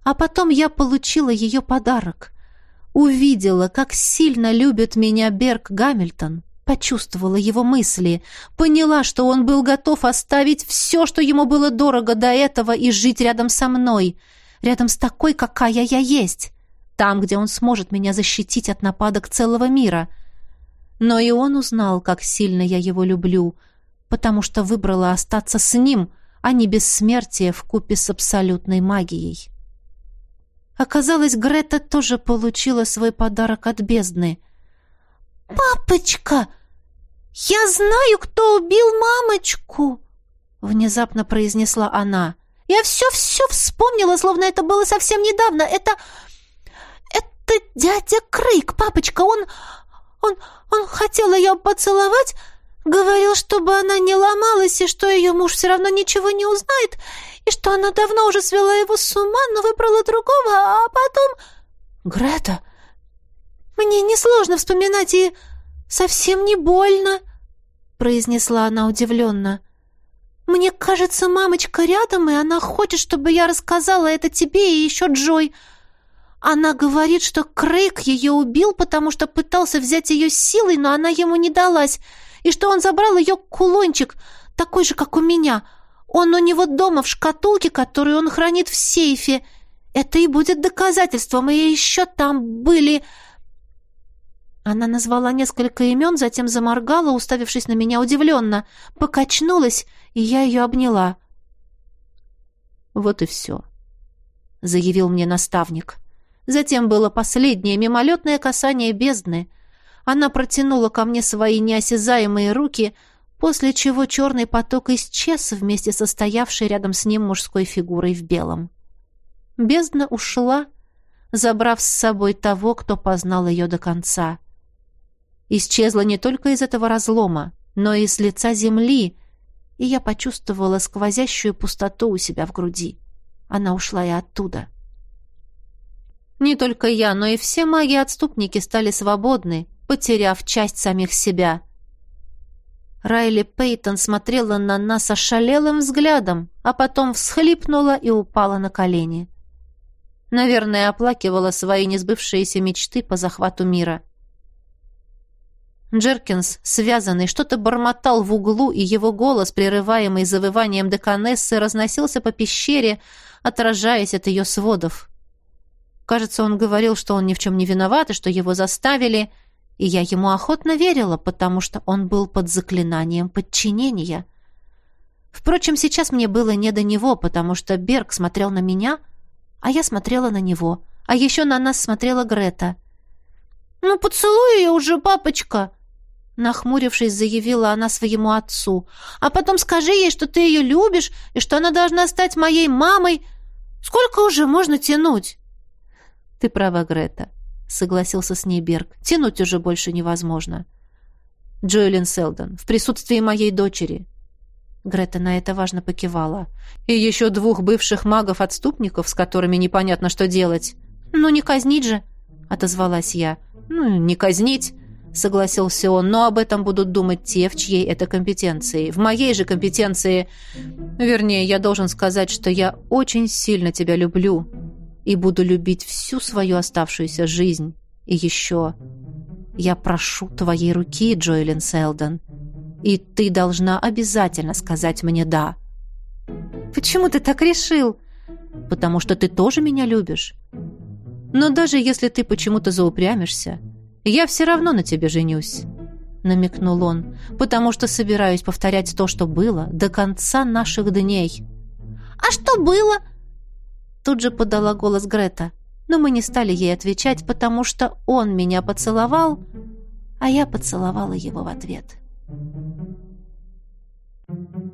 А потом я получила ее подарок. Увидела, как сильно любит меня Берг Гамильтон, почувствовала его мысли, поняла, что он был готов оставить все, что ему было дорого до этого, и жить рядом со мной, рядом с такой, какая я есть, там, где он сможет меня защитить от нападок целого мира. Но и он узнал, как сильно я его люблю, потому что выбрала остаться с ним, а не бессмертие в купе с абсолютной магией. Оказалось, Грета тоже получила свой подарок от бездны. «Папочка, я знаю, кто убил мамочку!» Внезапно произнесла она. «Я все-все вспомнила, словно это было совсем недавно. Это... это дядя Крык, папочка. Он... он... он хотел ее поцеловать, Говорил, чтобы она не ломалась, и что ее муж все равно ничего не узнает, и что она давно уже свела его с ума, но выбрала другого, а потом... Грета, мне несложно вспоминать, и совсем не больно, произнесла она удивленно. Мне кажется, мамочка рядом, и она хочет, чтобы я рассказала это тебе и еще Джой. Она говорит, что Крейг ее убил, потому что пытался взять ее силой, но она ему не далась, и что он забрал ее кулончик, такой же, как у меня. Он у него дома в шкатулке, которую он хранит в сейфе. Это и будет доказательством, и еще там были...» Она назвала несколько имен, затем заморгала, уставившись на меня удивленно, покачнулась, и я ее обняла. «Вот и все», — заявил мне наставник. Затем было последнее мимолетное касание бездны, она протянула ко мне свои неосязаемые руки, после чего черный поток исчез вместе со стоявшей рядом с ним мужской фигурой в белом. Бездна ушла, забрав с собой того, кто познал ее до конца. Исчезла не только из этого разлома, но и с лица земли, и я почувствовала сквозящую пустоту у себя в груди. Она ушла и оттуда. Не только я, но и все маги-отступники стали свободны, потеряв часть самих себя. Райли Пейтон смотрела на нас ошалелым взглядом, а потом всхлипнула и упала на колени. Наверное, оплакивала свои несбывшиеся мечты по захвату мира. Джеркинс, связанный, что-то бормотал в углу, и его голос, прерываемый завыванием деканессы, разносился по пещере, отражаясь от ее сводов. Кажется, он говорил, что он ни в чем не виноват и что его заставили — и я ему охотно верила, потому что он был под заклинанием подчинения. Впрочем, сейчас мне было не до него, потому что Берг смотрел на меня, а я смотрела на него, а еще на нас смотрела Грета. «Ну, поцелуй ее уже, папочка!» Нахмурившись, заявила она своему отцу. «А потом скажи ей, что ты ее любишь и что она должна стать моей мамой. Сколько уже можно тянуть?» «Ты права, Грета. — согласился с ней Берг. «Тянуть уже больше невозможно». «Джоэлин Селдон, в присутствии моей дочери». Грета на это важно покивала. «И еще двух бывших магов-отступников, с которыми непонятно, что делать». «Ну, не казнить же», — отозвалась я. «Ну, не казнить», — согласился он, «но об этом будут думать те, в чьей это компетенции. В моей же компетенции... Вернее, я должен сказать, что я очень сильно тебя люблю и буду любить всю свою оставшуюся жизнь. И еще... Я прошу твоей руки, Джоэлин Селдон, и ты должна обязательно сказать мне «да». Почему ты так решил? Потому что ты тоже меня любишь. Но даже если ты почему-то заупрямишься, я все равно на тебе женюсь намекнул он, потому что собираюсь повторять то, что было, до конца наших дней. А что было? Тут же подала голос Грета. Но мы не стали ей отвечать, потому что он меня поцеловал, а я поцеловала его в ответ. Thank you.